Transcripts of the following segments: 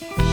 Bye.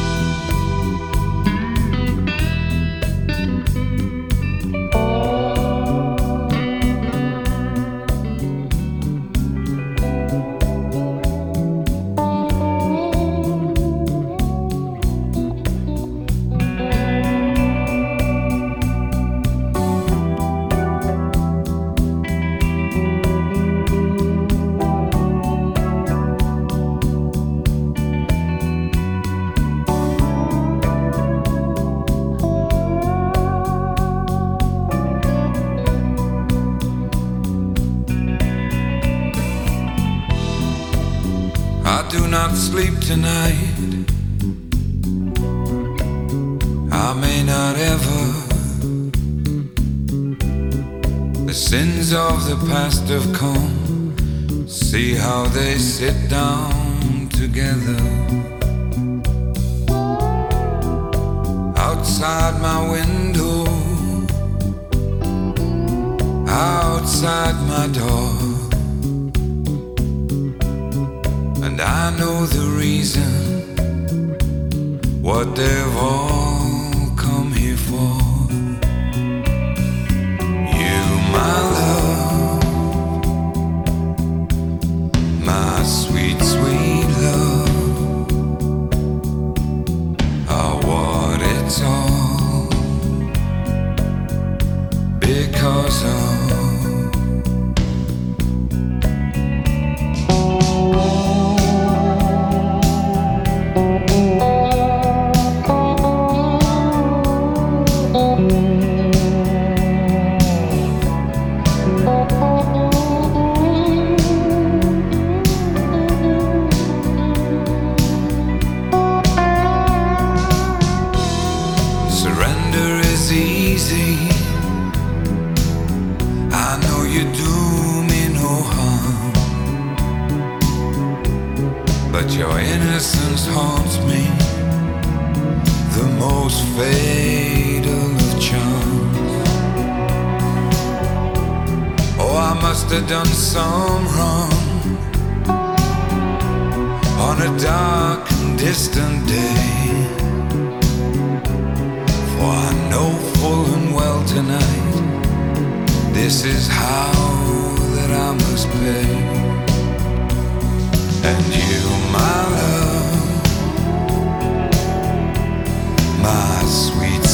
Sleep tonight. I may not ever. The sins of the past have come. See how they sit down together. Outside my window, outside my door. And I know the reason what they've all come here for. You, my love, my sweet, sweet love, are what it's all because of. You do me no harm. But your innocence haunts me. The most fatal of charms. Oh, I must have done some wrong on a dark and distant day. This is how that I must pay. And you, my love, my sweet.